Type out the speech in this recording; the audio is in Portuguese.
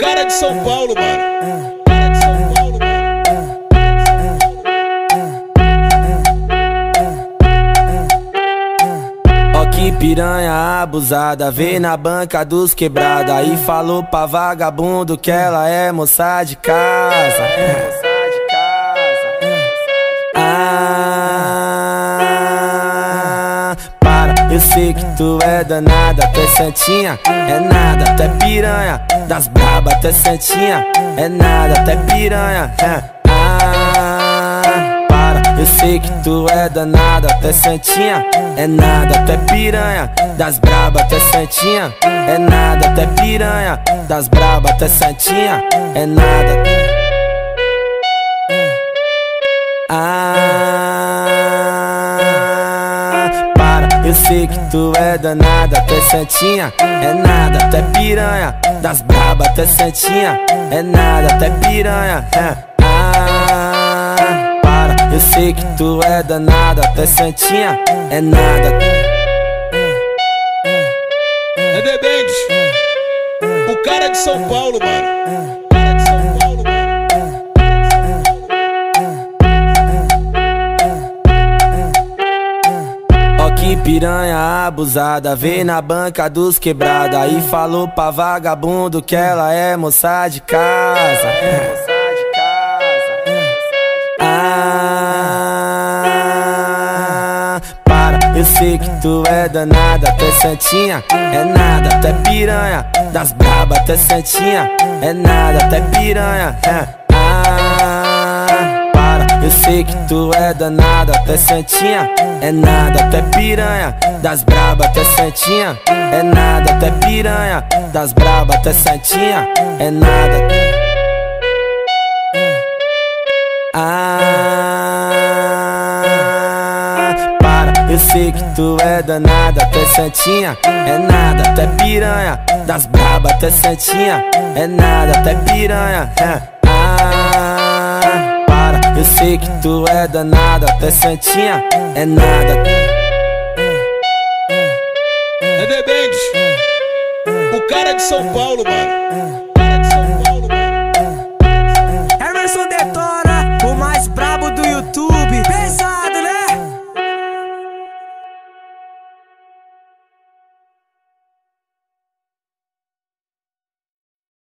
Cara de São Paulo, mano. Que piranha abusada, veio na banca dos quebrada e falou pra vagabundo que ela é moça de casa. Sei que tu é danada, tu é santinha, é nada, tu é piranha, das braba, tu é santinha, é nada, tu é piranha. Ah, para, eu sei que tu é danada, tu é santinha, é nada, tu é piranha, das braba, tu é santinha, é nada, tu é piranha, das braba, tu é santinha, é nada. Eu sei que tu é danada, tu é santinha, é nada, tu é piranha, das braba, tu é santinha, é nada, tu é piranha. é. Ah, para, eu sei que tu é danada, tu é santinha, é nada. É Bebendes. O cara de São Paulo, mano. Piranha abusada, veio na banca dos quebrada e falou pra vagabundo que ela é moça de casa. Ah, para, eu sei que tu é danada, tu é santinha, é nada, tu é piranha, das braba, tu é santinha, é nada, tu é piranha. é. Ah, sei que tu é danada, tu é santinha, é nada, tu é piranha, das braba, tu é santinha, é nada, tu é piranha, das braba, tu é santinha, é nada. Ah, para, eu sei que tu é danada, tu é santinha, é nada, tu é piranha, das braba, tu é santinha, é nada, tu é piranha. é. Eu sei que tu é danada, tu é santinha, é nada. É Bebendes. O cara de São Paulo, mano.